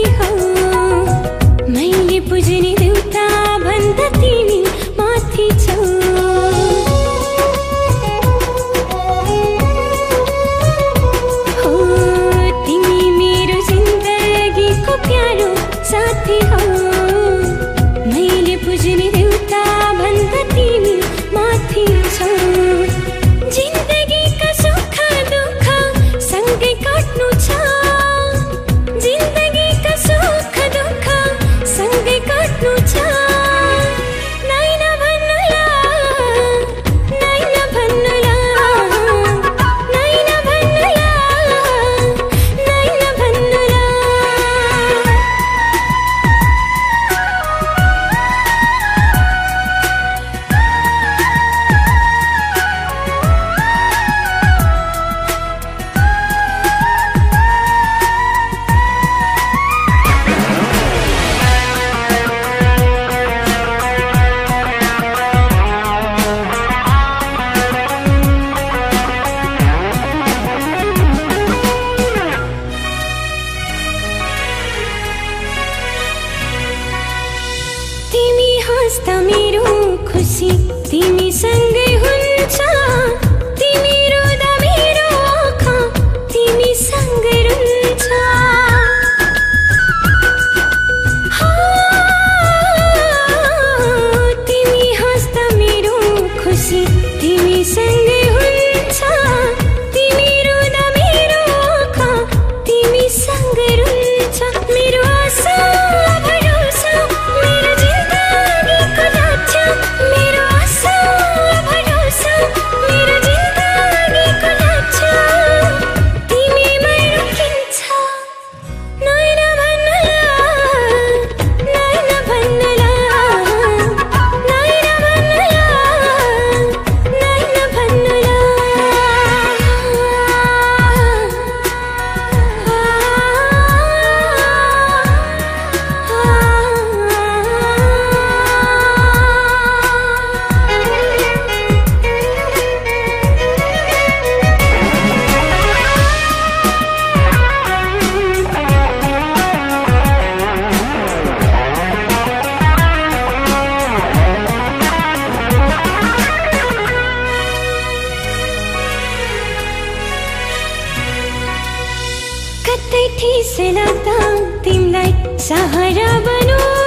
以后 जस्ता मेरो खुसी तिमीसँगै हुन्छ बैठी सेना तिमलाई सहारा बनाऊ